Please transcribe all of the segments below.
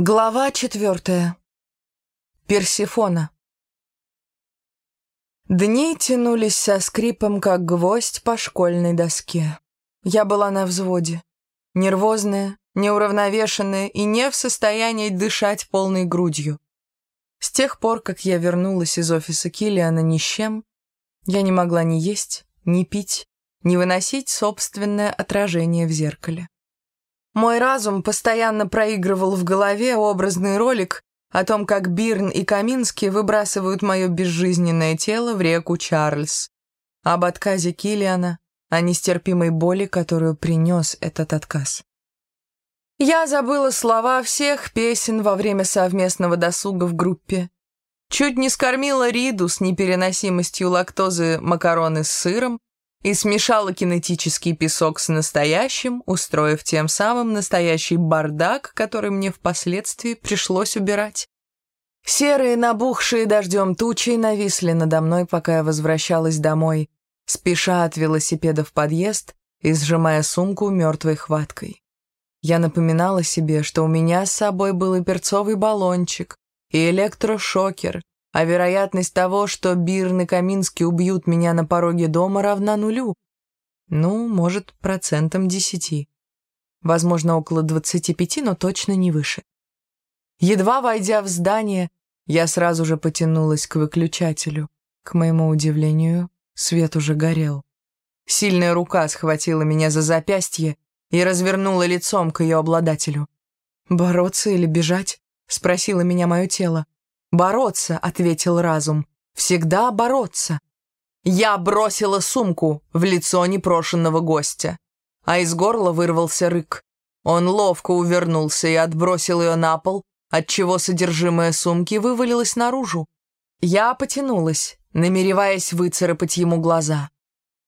Глава четвертая. Персифона. Дни тянулись со скрипом, как гвоздь по школьной доске. Я была на взводе. Нервозная, неуравновешенная и не в состоянии дышать полной грудью. С тех пор, как я вернулась из офиса Киллиана ни с чем, я не могла ни есть, ни пить, ни выносить собственное отражение в зеркале. Мой разум постоянно проигрывал в голове образный ролик о том, как Бирн и Каминский выбрасывают мое безжизненное тело в реку Чарльз, об отказе Килиана, о нестерпимой боли, которую принес этот отказ. Я забыла слова всех песен во время совместного досуга в группе. Чуть не скормила Риду с непереносимостью лактозы макароны с сыром, и смешала кинетический песок с настоящим, устроив тем самым настоящий бардак, который мне впоследствии пришлось убирать. Серые, набухшие дождем тучи нависли надо мной, пока я возвращалась домой, спеша от велосипеда в подъезд и сжимая сумку мертвой хваткой. Я напоминала себе, что у меня с собой был и перцовый баллончик, и электрошокер, а вероятность того, что Бирн и Каминский убьют меня на пороге дома, равна нулю. Ну, может, процентам десяти. Возможно, около двадцати пяти, но точно не выше. Едва войдя в здание, я сразу же потянулась к выключателю. К моему удивлению, свет уже горел. Сильная рука схватила меня за запястье и развернула лицом к ее обладателю. «Бороться или бежать?» — спросило меня мое тело. «Бороться», — ответил разум. «Всегда бороться». Я бросила сумку в лицо непрошенного гостя, а из горла вырвался рык. Он ловко увернулся и отбросил ее на пол, отчего содержимое сумки вывалилось наружу. Я потянулась, намереваясь выцарапать ему глаза.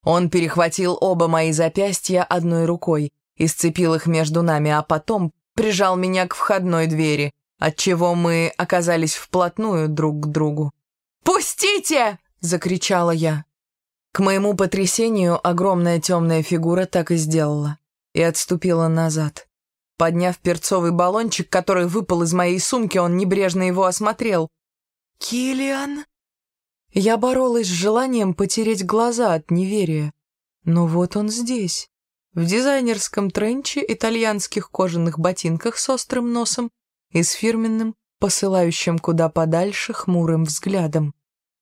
Он перехватил оба мои запястья одной рукой и сцепил их между нами, а потом прижал меня к входной двери, отчего мы оказались вплотную друг к другу. «Пустите!» — закричала я. К моему потрясению огромная темная фигура так и сделала и отступила назад. Подняв перцовый баллончик, который выпал из моей сумки, он небрежно его осмотрел. «Киллиан?» Я боролась с желанием потереть глаза от неверия. Но вот он здесь, в дизайнерском тренче, итальянских кожаных ботинках с острым носом и с фирменным, посылающим куда подальше хмурым взглядом,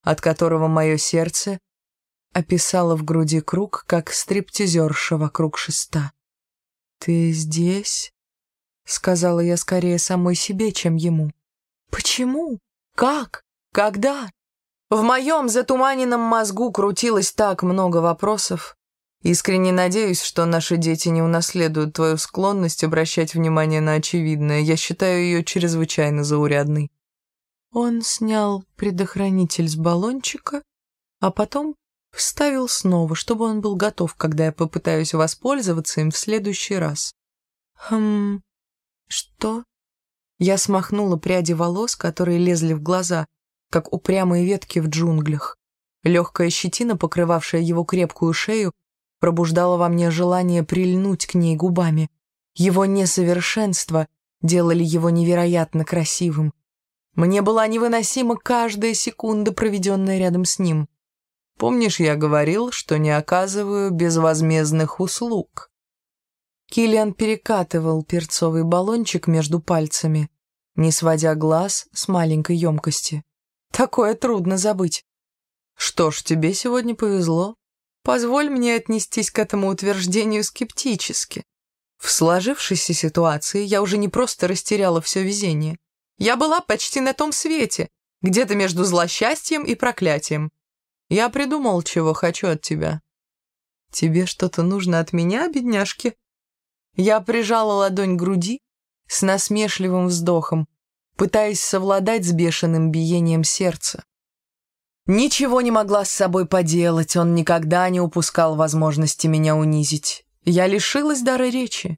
от которого мое сердце описало в груди круг, как стриптизерша вокруг шеста. «Ты здесь?» — сказала я скорее самой себе, чем ему. «Почему? Как? Когда?» В моем затуманенном мозгу крутилось так много вопросов, Искренне надеюсь, что наши дети не унаследуют твою склонность обращать внимание на очевидное. Я считаю ее чрезвычайно заурядной. Он снял предохранитель с баллончика, а потом вставил снова, чтобы он был готов, когда я попытаюсь воспользоваться им в следующий раз. Хм, что? Я смахнула пряди волос, которые лезли в глаза, как упрямые ветки в джунглях. Легкая щетина, покрывавшая его крепкую шею, пробуждало во мне желание прильнуть к ней губами. Его несовершенство делали его невероятно красивым. Мне была невыносима каждая секунда, проведенная рядом с ним. Помнишь, я говорил, что не оказываю безвозмездных услуг? Киллиан перекатывал перцовый баллончик между пальцами, не сводя глаз с маленькой емкости. Такое трудно забыть. Что ж, тебе сегодня повезло. Позволь мне отнестись к этому утверждению скептически. В сложившейся ситуации я уже не просто растеряла все везение. Я была почти на том свете, где-то между злосчастьем и проклятием. Я придумал, чего хочу от тебя. Тебе что-то нужно от меня, бедняжки? Я прижала ладонь к груди с насмешливым вздохом, пытаясь совладать с бешеным биением сердца. Ничего не могла с собой поделать, он никогда не упускал возможности меня унизить. Я лишилась дара речи.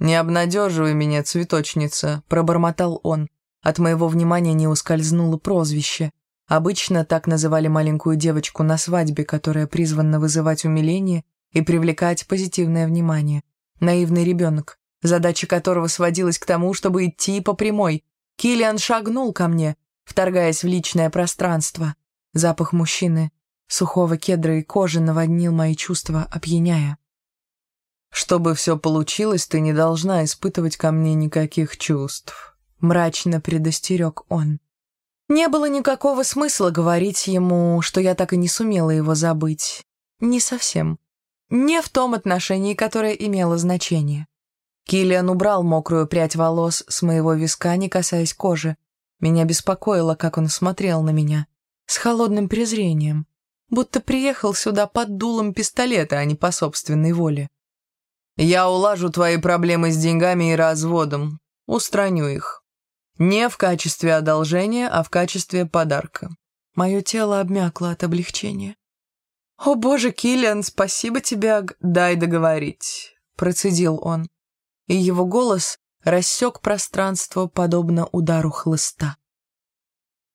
«Не обнадеживай меня, цветочница», — пробормотал он. От моего внимания не ускользнуло прозвище. Обычно так называли маленькую девочку на свадьбе, которая призвана вызывать умиление и привлекать позитивное внимание. Наивный ребенок, задача которого сводилась к тому, чтобы идти по прямой. Киллиан шагнул ко мне, вторгаясь в личное пространство. Запах мужчины, сухого кедра и кожи наводнил мои чувства, опьяняя. «Чтобы все получилось, ты не должна испытывать ко мне никаких чувств», — мрачно предостерег он. Не было никакого смысла говорить ему, что я так и не сумела его забыть. Не совсем. Не в том отношении, которое имело значение. Киллиан убрал мокрую прядь волос с моего виска, не касаясь кожи. Меня беспокоило, как он смотрел на меня. С холодным презрением. Будто приехал сюда под дулом пистолета, а не по собственной воле. «Я улажу твои проблемы с деньгами и разводом. Устраню их. Не в качестве одолжения, а в качестве подарка. Мое тело обмякло от облегчения. «О боже, Киллиан, спасибо тебе, дай договорить», — процедил он. И его голос рассек пространство, подобно удару хлыста.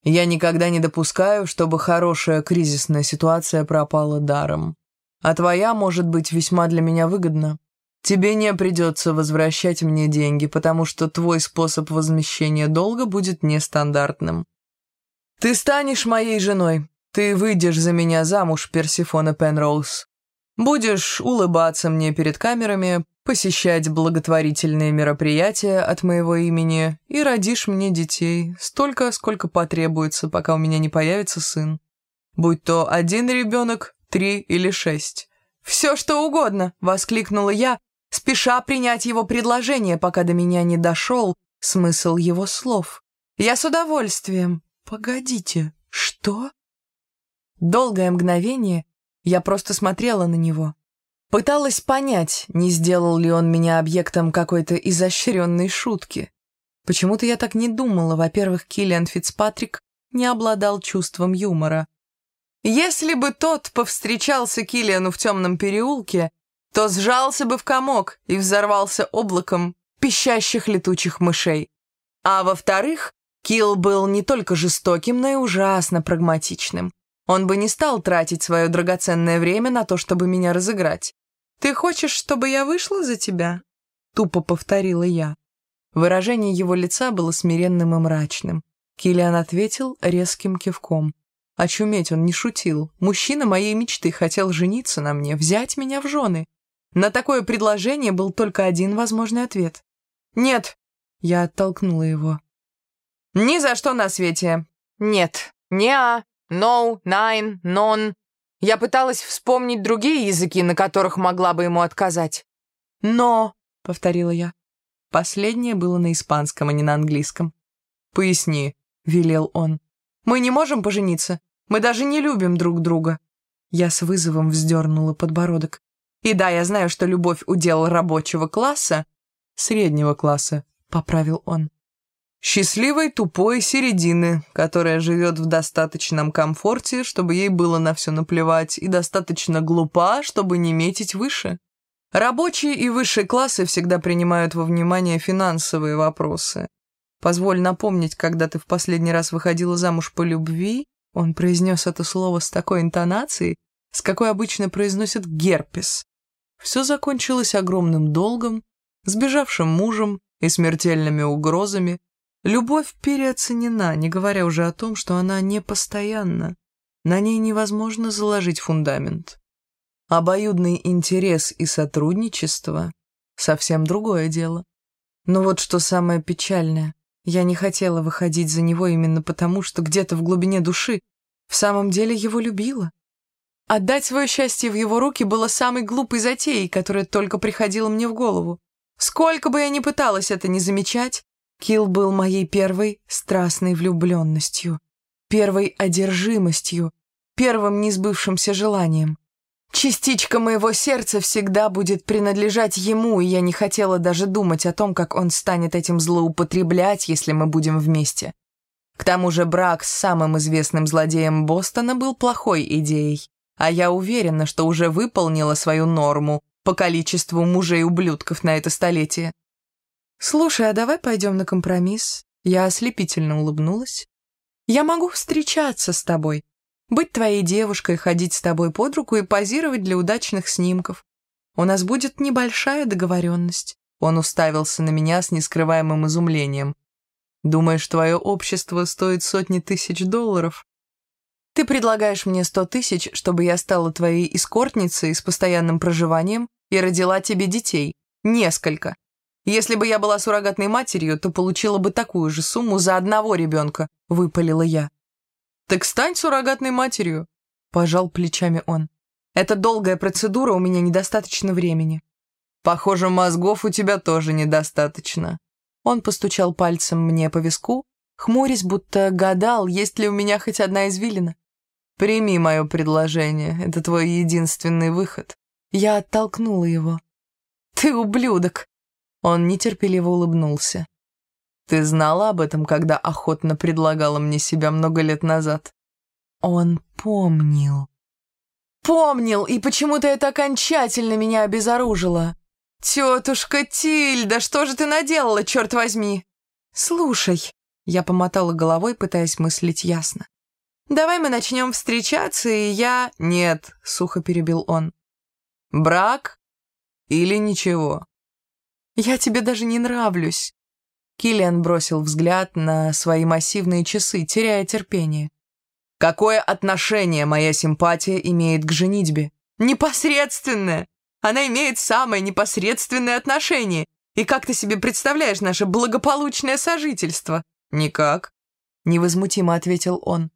«Я никогда не допускаю, чтобы хорошая кризисная ситуация пропала даром. А твоя может быть весьма для меня выгодна. Тебе не придется возвращать мне деньги, потому что твой способ возмещения долга будет нестандартным. Ты станешь моей женой. Ты выйдешь за меня замуж, Персифона Пенроуз. Будешь улыбаться мне перед камерами, посещать благотворительные мероприятия от моего имени и родишь мне детей, столько, сколько потребуется, пока у меня не появится сын. Будь то один ребенок, три или шесть. «Все, что угодно!» — воскликнула я, спеша принять его предложение, пока до меня не дошел смысл его слов. Я с удовольствием. Погодите, что? Долгое мгновение я просто смотрела на него. Пыталась понять, не сделал ли он меня объектом какой-то изощренной шутки. Почему-то я так не думала. Во-первых, Киллиан Фицпатрик не обладал чувством юмора. Если бы тот повстречался Киллиану в темном переулке, то сжался бы в комок и взорвался облаком пищащих летучих мышей. А во-вторых, Килл был не только жестоким, но и ужасно прагматичным. Он бы не стал тратить свое драгоценное время на то, чтобы меня разыграть. «Ты хочешь, чтобы я вышла за тебя?» Тупо повторила я. Выражение его лица было смиренным и мрачным. Киллиан ответил резким кивком. Очуметь он не шутил. Мужчина моей мечты хотел жениться на мне, взять меня в жены. На такое предложение был только один возможный ответ. «Нет», — я оттолкнула его. «Ни за что на свете. Нет. Не-а. No, nine, non. Я пыталась вспомнить другие языки, на которых могла бы ему отказать. «Но», — повторила я. Последнее было на испанском, а не на английском. «Поясни», — велел он. «Мы не можем пожениться. Мы даже не любим друг друга». Я с вызовом вздернула подбородок. И да, я знаю, что любовь удел рабочего класса, среднего класса, поправил он. Счастливой тупой середины, которая живет в достаточном комфорте, чтобы ей было на все наплевать, и достаточно глупа, чтобы не метить выше. Рабочие и высшие классы всегда принимают во внимание финансовые вопросы. Позволь напомнить, когда ты в последний раз выходила замуж по любви, он произнес это слово с такой интонацией, с какой обычно произносят герпес, все закончилось огромным долгом, сбежавшим мужем и смертельными угрозами. Любовь переоценена, не говоря уже о том, что она непостоянна. На ней невозможно заложить фундамент. Обоюдный интерес и сотрудничество — совсем другое дело. Но вот что самое печальное. Я не хотела выходить за него именно потому, что где-то в глубине души в самом деле его любила. Отдать свое счастье в его руки было самой глупой затеей, которая только приходила мне в голову. Сколько бы я ни пыталась это не замечать, Килл был моей первой страстной влюбленностью, первой одержимостью, первым несбывшимся желанием. Частичка моего сердца всегда будет принадлежать ему, и я не хотела даже думать о том, как он станет этим злоупотреблять, если мы будем вместе. К тому же брак с самым известным злодеем Бостона был плохой идеей а я уверена, что уже выполнила свою норму по количеству мужей-ублюдков на это столетие. «Слушай, а давай пойдем на компромисс?» Я ослепительно улыбнулась. «Я могу встречаться с тобой, быть твоей девушкой, ходить с тобой под руку и позировать для удачных снимков. У нас будет небольшая договоренность. Он уставился на меня с нескрываемым изумлением. «Думаешь, твое общество стоит сотни тысяч долларов?» «Ты предлагаешь мне сто тысяч, чтобы я стала твоей эскортницей с постоянным проживанием и родила тебе детей. Несколько. Если бы я была суррогатной матерью, то получила бы такую же сумму за одного ребенка», — выпалила я. «Так стань суррогатной матерью», — пожал плечами он. «Это долгая процедура, у меня недостаточно времени». Похоже, мозгов у тебя тоже недостаточно». Он постучал пальцем мне по виску, хмурясь, будто гадал, есть ли у меня хоть одна извилина. «Прими мое предложение, это твой единственный выход». Я оттолкнула его. «Ты ублюдок!» Он нетерпеливо улыбнулся. «Ты знала об этом, когда охотно предлагала мне себя много лет назад?» Он помнил. Помнил, и почему-то это окончательно меня обезоружило. «Тетушка Тильда, что же ты наделала, черт возьми?» «Слушай», — я помотала головой, пытаясь мыслить ясно. «Давай мы начнем встречаться, и я...» «Нет», — сухо перебил он. «Брак или ничего?» «Я тебе даже не нравлюсь». Киллиан бросил взгляд на свои массивные часы, теряя терпение. «Какое отношение моя симпатия имеет к женитьбе?» «Непосредственное! Она имеет самое непосредственное отношение. И как ты себе представляешь наше благополучное сожительство?» «Никак», — невозмутимо ответил он.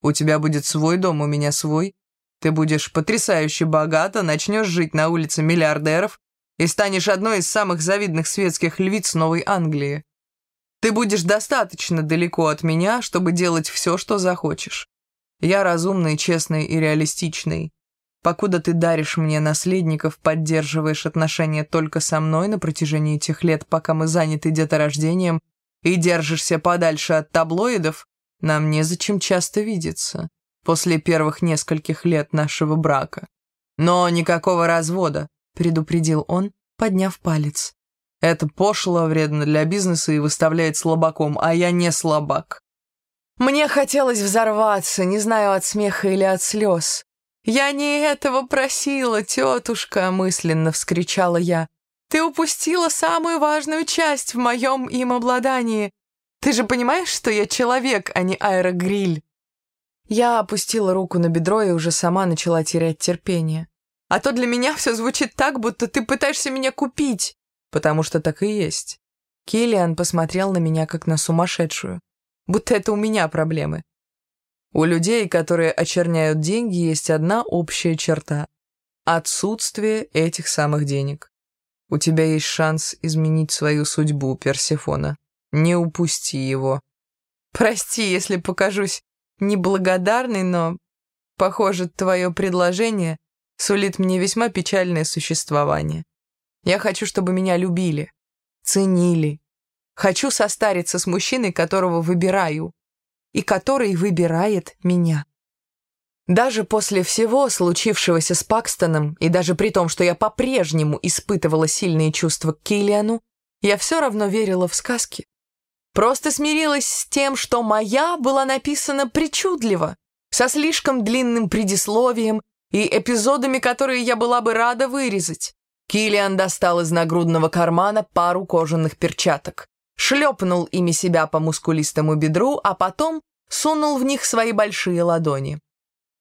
«У тебя будет свой дом, у меня свой. Ты будешь потрясающе богата, начнешь жить на улице миллиардеров и станешь одной из самых завидных светских львиц Новой Англии. Ты будешь достаточно далеко от меня, чтобы делать все, что захочешь. Я разумный, честный и реалистичный. Покуда ты даришь мне наследников, поддерживаешь отношения только со мной на протяжении тех лет, пока мы заняты деторождением, и держишься подальше от таблоидов, нам незачем часто видеться после первых нескольких лет нашего брака. Но никакого развода, предупредил он, подняв палец. Это пошло, вредно для бизнеса и выставляет слабаком, а я не слабак. Мне хотелось взорваться, не знаю, от смеха или от слез. «Я не этого просила, тетушка!» — мысленно вскричала я. «Ты упустила самую важную часть в моем им обладании. Ты же понимаешь, что я человек, а не аэрогриль?» Я опустила руку на бедро и уже сама начала терять терпение. «А то для меня все звучит так, будто ты пытаешься меня купить!» «Потому что так и есть». Киллиан посмотрел на меня, как на сумасшедшую. Будто это у меня проблемы. У людей, которые очерняют деньги, есть одна общая черта – отсутствие этих самых денег. У тебя есть шанс изменить свою судьбу, Персефона. Не упусти его. Прости, если покажусь неблагодарной, но, похоже, твое предложение сулит мне весьма печальное существование. Я хочу, чтобы меня любили, ценили. Хочу состариться с мужчиной, которого выбираю, и который выбирает меня. Даже после всего случившегося с Пакстоном, и даже при том, что я по-прежнему испытывала сильные чувства к Киллиану, я все равно верила в сказки. Просто смирилась с тем, что моя была написана причудливо, со слишком длинным предисловием и эпизодами, которые я была бы рада вырезать. Киллиан достал из нагрудного кармана пару кожаных перчаток шлепнул ими себя по мускулистому бедру, а потом сунул в них свои большие ладони.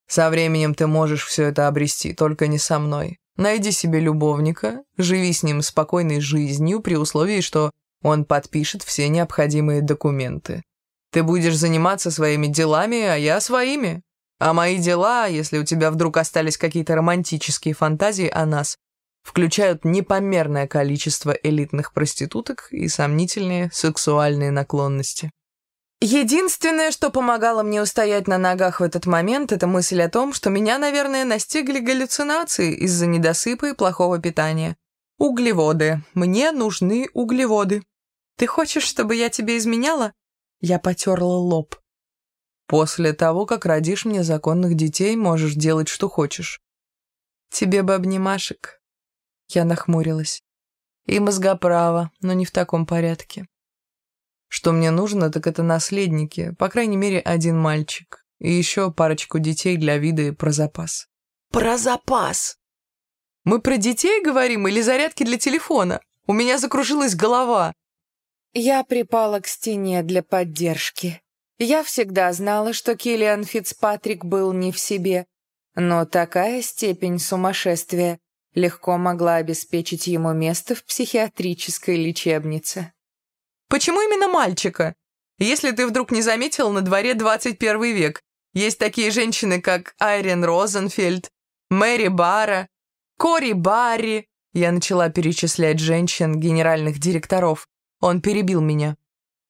«Со временем ты можешь все это обрести, только не со мной. Найди себе любовника, живи с ним спокойной жизнью при условии, что он подпишет все необходимые документы. Ты будешь заниматься своими делами, а я своими. А мои дела, если у тебя вдруг остались какие-то романтические фантазии о нас, включают непомерное количество элитных проституток и сомнительные сексуальные наклонности. Единственное, что помогало мне устоять на ногах в этот момент, это мысль о том, что меня, наверное, настигли галлюцинации из-за недосыпа и плохого питания. Углеводы. Мне нужны углеводы. Ты хочешь, чтобы я тебе изменяла? Я потерла лоб. После того, как родишь мне законных детей, можешь делать, что хочешь. Тебе бы обнимашек. Я нахмурилась. И мозгоправа, но не в таком порядке. Что мне нужно, так это наследники, по крайней мере, один мальчик. И еще парочку детей для вида и про запас. Про запас! Мы про детей говорим или зарядки для телефона? У меня закружилась голова. Я припала к стене для поддержки. Я всегда знала, что Киллиан Фицпатрик был не в себе, но такая степень сумасшествия легко могла обеспечить ему место в психиатрической лечебнице. Почему именно мальчика? Если ты вдруг не заметил, на дворе 21 век. Есть такие женщины, как Айрен Розенфельд, Мэри Бара, Кори Барри. Я начала перечислять женщин, генеральных директоров. Он перебил меня.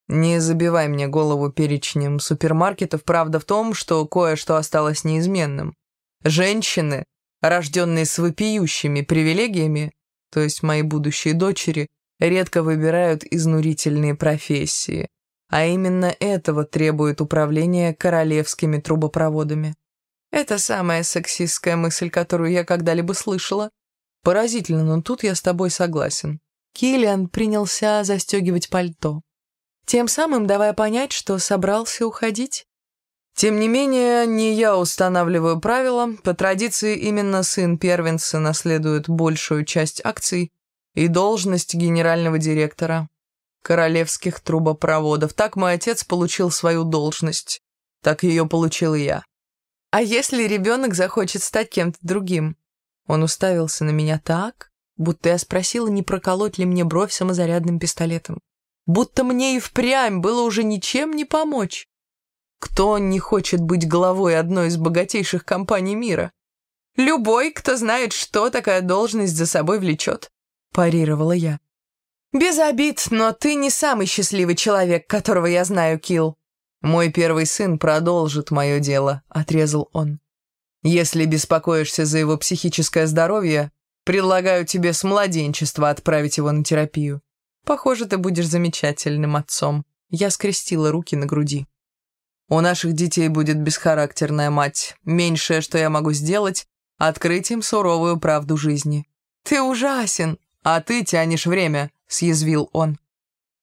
Не забивай мне голову перечнем супермаркетов. Правда в том, что кое-что осталось неизменным. Женщины, рожденные с вопиющими привилегиями, то есть мои будущие дочери, редко выбирают изнурительные профессии. А именно этого требует управление королевскими трубопроводами. Это самая сексистская мысль, которую я когда-либо слышала. Поразительно, но тут я с тобой согласен. Киллиан принялся застегивать пальто, тем самым давая понять, что собрался уходить. Тем не менее, не я устанавливаю правила. По традиции, именно сын первенца наследует большую часть акций и должность генерального директора королевских трубопроводов. Так мой отец получил свою должность. Так ее получил я. А если ребенок захочет стать кем-то другим? Он уставился на меня так, будто я спросила, не проколоть ли мне бровь самозарядным пистолетом. Будто мне и впрямь было уже ничем не помочь. Кто не хочет быть главой одной из богатейших компаний мира? Любой, кто знает, что такая должность за собой влечет, парировала я. Без обид, но ты не самый счастливый человек, которого я знаю, Килл. Мой первый сын продолжит мое дело, отрезал он. Если беспокоишься за его психическое здоровье, Предлагаю тебе с младенчества отправить его на терапию. Похоже, ты будешь замечательным отцом. Я скрестила руки на груди. У наших детей будет бесхарактерная мать. Меньшее, что я могу сделать, открыть им суровую правду жизни. Ты ужасен, а ты тянешь время, съязвил он.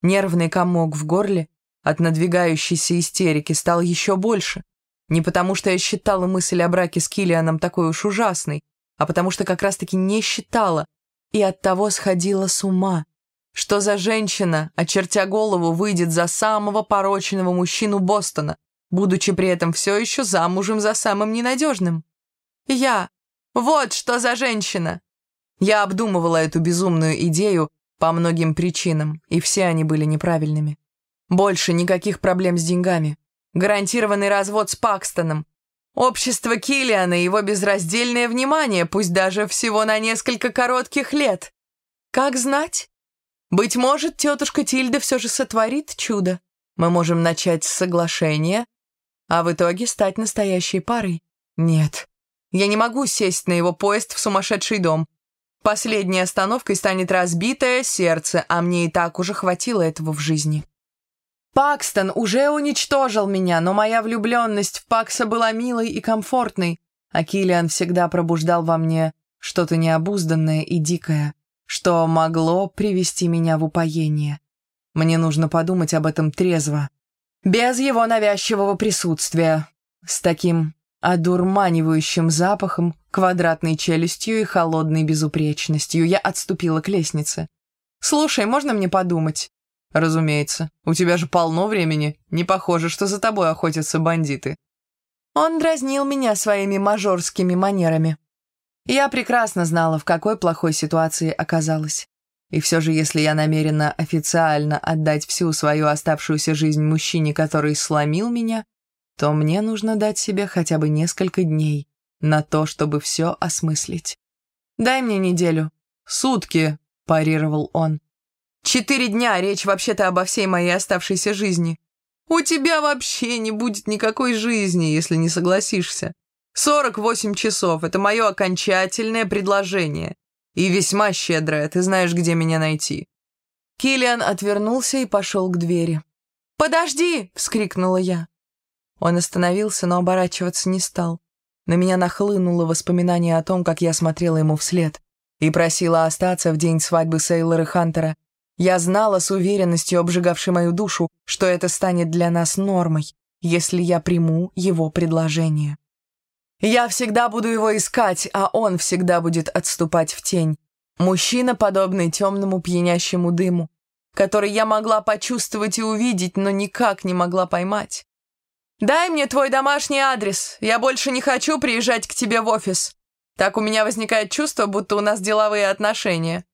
Нервный комок в горле от надвигающейся истерики стал еще больше. Не потому, что я считала мысль о браке с Килианом такой уж ужасной, а потому что как раз-таки не считала и оттого сходила с ума. Что за женщина, очертя голову, выйдет за самого порочного мужчину Бостона, будучи при этом все еще замужем за самым ненадежным? Я. Вот что за женщина! Я обдумывала эту безумную идею по многим причинам, и все они были неправильными. Больше никаких проблем с деньгами. Гарантированный развод с Пакстоном, Общество Киллиана и его безраздельное внимание, пусть даже всего на несколько коротких лет. Как знать? Быть может, тетушка Тильда все же сотворит чудо. Мы можем начать с соглашения, а в итоге стать настоящей парой. Нет, я не могу сесть на его поезд в сумасшедший дом. Последней остановкой станет разбитое сердце, а мне и так уже хватило этого в жизни. Пакстон уже уничтожил меня, но моя влюбленность в Пакса была милой и комфортной, а Киллиан всегда пробуждал во мне что-то необузданное и дикое, что могло привести меня в упоение. Мне нужно подумать об этом трезво, без его навязчивого присутствия, с таким одурманивающим запахом, квадратной челюстью и холодной безупречностью. Я отступила к лестнице. «Слушай, можно мне подумать?» «Разумеется. У тебя же полно времени. Не похоже, что за тобой охотятся бандиты». Он дразнил меня своими мажорскими манерами. Я прекрасно знала, в какой плохой ситуации оказалась. И все же, если я намерена официально отдать всю свою оставшуюся жизнь мужчине, который сломил меня, то мне нужно дать себе хотя бы несколько дней на то, чтобы все осмыслить. «Дай мне неделю». «Сутки», – парировал он. Четыре дня, речь вообще-то обо всей моей оставшейся жизни. У тебя вообще не будет никакой жизни, если не согласишься. Сорок восемь часов — это мое окончательное предложение. И весьма щедрое, ты знаешь, где меня найти». Киллиан отвернулся и пошел к двери. «Подожди!» — вскрикнула я. Он остановился, но оборачиваться не стал. На меня нахлынуло воспоминание о том, как я смотрела ему вслед и просила остаться в день свадьбы Сейлора Хантера, я знала с уверенностью, обжигавшей мою душу, что это станет для нас нормой, если я приму его предложение. Я всегда буду его искать, а он всегда будет отступать в тень. Мужчина, подобный темному пьянящему дыму, который я могла почувствовать и увидеть, но никак не могла поймать. «Дай мне твой домашний адрес. Я больше не хочу приезжать к тебе в офис. Так у меня возникает чувство, будто у нас деловые отношения».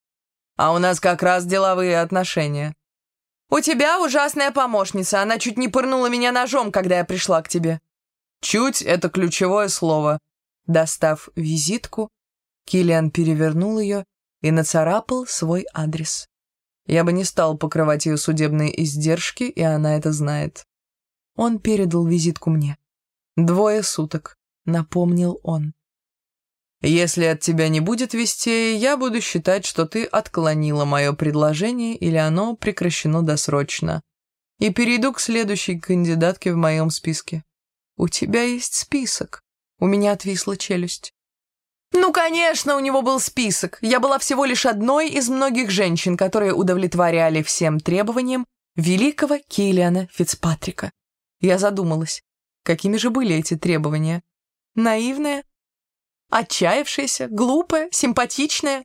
«А у нас как раз деловые отношения». «У тебя ужасная помощница. Она чуть не пырнула меня ножом, когда я пришла к тебе». «Чуть» — это ключевое слово. Достав визитку, Киллиан перевернул ее и нацарапал свой адрес. Я бы не стал покрывать ее судебные издержки, и она это знает. Он передал визитку мне. «Двое суток», — напомнил он. «Если от тебя не будет вестей, я буду считать, что ты отклонила мое предложение или оно прекращено досрочно, и перейду к следующей кандидатке в моем списке». «У тебя есть список?» У меня отвисла челюсть. Ну, конечно, у него был список. Я была всего лишь одной из многих женщин, которые удовлетворяли всем требованиям великого Киллиана Фицпатрика. Я задумалась, какими же были эти требования? Наивная? Отчаявшаяся? Глупая? Симпатичная?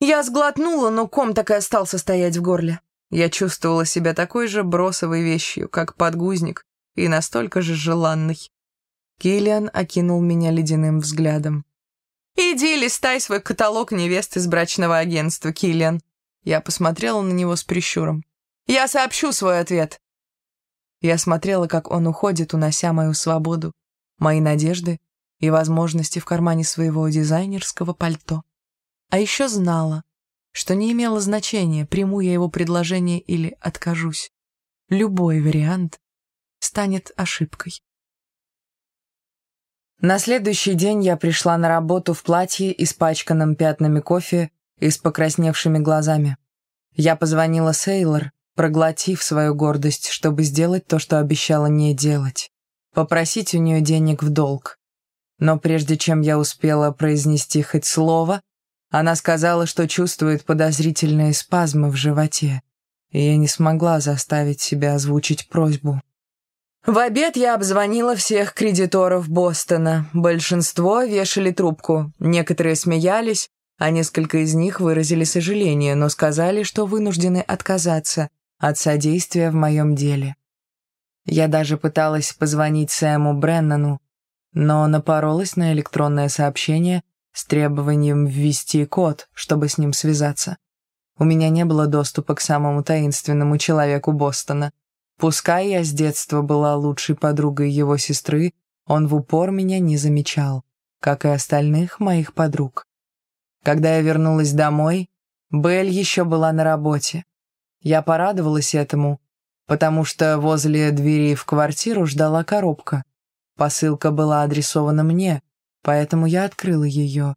Я сглотнула, но ком так и остался стоять в горле. Я чувствовала себя такой же бросовой вещью, как подгузник, и настолько же желанной. Киллиан окинул меня ледяным взглядом. «Иди листай свой каталог невест из брачного агентства, Киллиан». Я посмотрела на него с прищуром. «Я сообщу свой ответ». Я смотрела, как он уходит, унося мою свободу, мои надежды и возможности в кармане своего дизайнерского пальто. А еще знала, что не имело значения, приму я его предложение или откажусь. Любой вариант станет ошибкой. На следующий день я пришла на работу в платье, испачканном пятнами кофе и с покрасневшими глазами. Я позвонила Сейлор, проглотив свою гордость, чтобы сделать то, что обещала не делать. Попросить у нее денег в долг. Но прежде чем я успела произнести хоть слово, она сказала, что чувствует подозрительные спазмы в животе, и я не смогла заставить себя озвучить просьбу. В обед я обзвонила всех кредиторов Бостона. Большинство вешали трубку. Некоторые смеялись, а несколько из них выразили сожаление, но сказали, что вынуждены отказаться от содействия в моем деле. Я даже пыталась позвонить Сэму Бреннану, но напоролась на электронное сообщение с требованием ввести код, чтобы с ним связаться. У меня не было доступа к самому таинственному человеку Бостона — Пускай я с детства была лучшей подругой его сестры, он в упор меня не замечал, как и остальных моих подруг. Когда я вернулась домой, Белль еще была на работе. Я порадовалась этому, потому что возле двери в квартиру ждала коробка. Посылка была адресована мне, поэтому я открыла ее.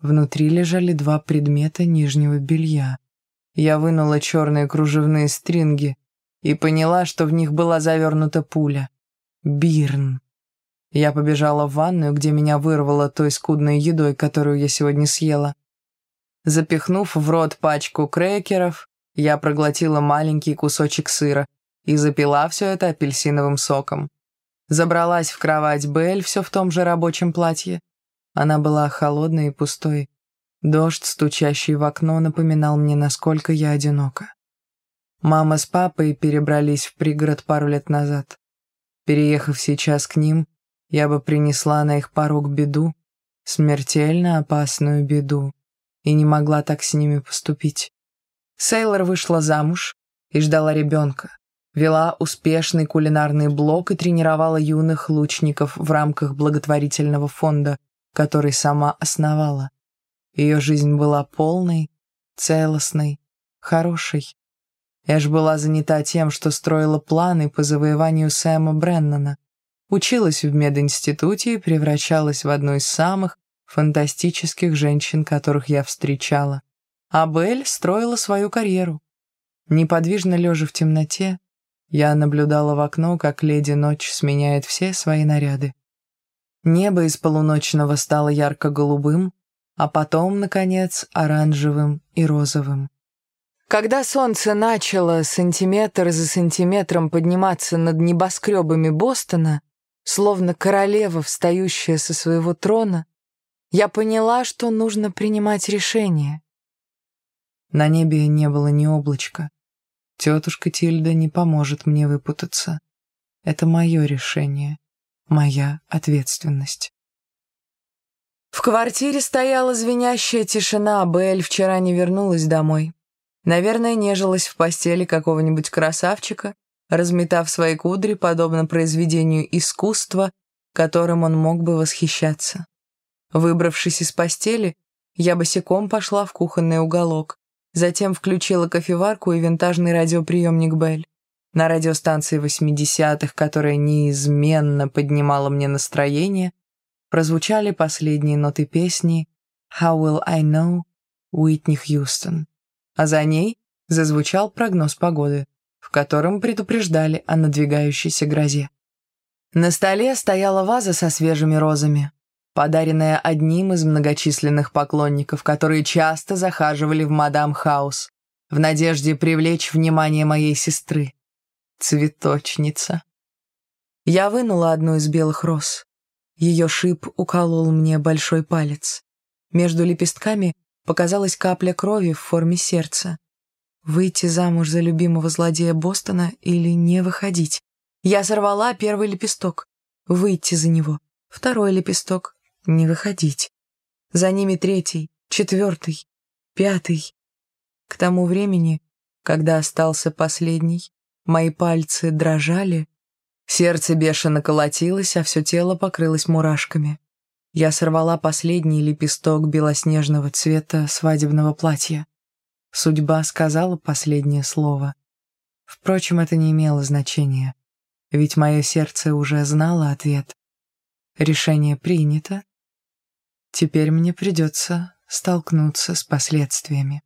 Внутри лежали два предмета нижнего белья. Я вынула черные кружевные стринги, и поняла, что в них была завернута пуля. Бирн. Я побежала в ванную, где меня вырвало той скудной едой, которую я сегодня съела. Запихнув в рот пачку крекеров, я проглотила маленький кусочек сыра и запила все это апельсиновым соком. Забралась в кровать Белль все в том же рабочем платье. Она была холодной и пустой. Дождь, стучащий в окно, напоминал мне, насколько я одинока. Мама с папой перебрались в пригород пару лет назад. Переехав сейчас к ним, я бы принесла на их порог беду, смертельно опасную беду, и не могла так с ними поступить. Сейлор вышла замуж и ждала ребенка, вела успешный кулинарный блог и тренировала юных лучников в рамках благотворительного фонда, который сама основала. Ее жизнь была полной, целостной, хорошей. Эш была занята тем, что строила планы по завоеванию Сэма Бреннана, училась в мединституте и превращалась в одну из самых фантастических женщин, которых я встречала. А Белль строила свою карьеру. Неподвижно лежа в темноте, я наблюдала в окно, как леди ночь сменяет все свои наряды. Небо из полуночного стало ярко-голубым, а потом, наконец, оранжевым и розовым. Когда солнце начало сантиметр за сантиметром подниматься над небоскребами Бостона, словно королева, встающая со своего трона, я поняла, что нужно принимать решение. На небе не было ни облачка. Тетушка Тильда не поможет мне выпутаться. Это мое решение, моя ответственность. В квартире стояла звенящая тишина, а Белль вчера не вернулась домой. Наверное, нежилась в постели какого-нибудь красавчика, разметав свои кудри, подобно произведению искусства, которым он мог бы восхищаться. Выбравшись из постели, я босиком пошла в кухонный уголок, затем включила кофеварку и винтажный радиоприемник Белль. На радиостанции 80-х, которая неизменно поднимала мне настроение, прозвучали последние ноты песни «How Will I Know» Уитни Хьюстон, а за ней зазвучал прогноз погоды, в котором предупреждали о надвигающейся грозе. На столе стояла ваза со свежими розами, подаренная одним из многочисленных поклонников, которые часто захаживали в мадам Хаус в надежде привлечь внимание моей сестры. Цветочница. Я вынула одну из белых роз. Ее шип уколол мне большой палец. Между лепестками показалась капля крови в форме сердца. Выйти замуж за любимого злодея Бостона или не выходить? Я сорвала первый лепесток. Выйти за него. Второй лепесток. Не выходить. За ними третий, четвертый, пятый. К тому времени, когда остался последний, мои пальцы дрожали, Сердце бешено колотилось, а все тело покрылось мурашками. Я сорвала последний лепесток белоснежного цвета свадебного платья. Судьба сказала последнее слово. Впрочем, это не имело значения, ведь мое сердце уже знало ответ. Решение принято. Теперь мне придется столкнуться с последствиями.